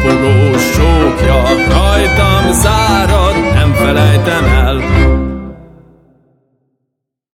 szívesen, sókja rajtam zárad, nem.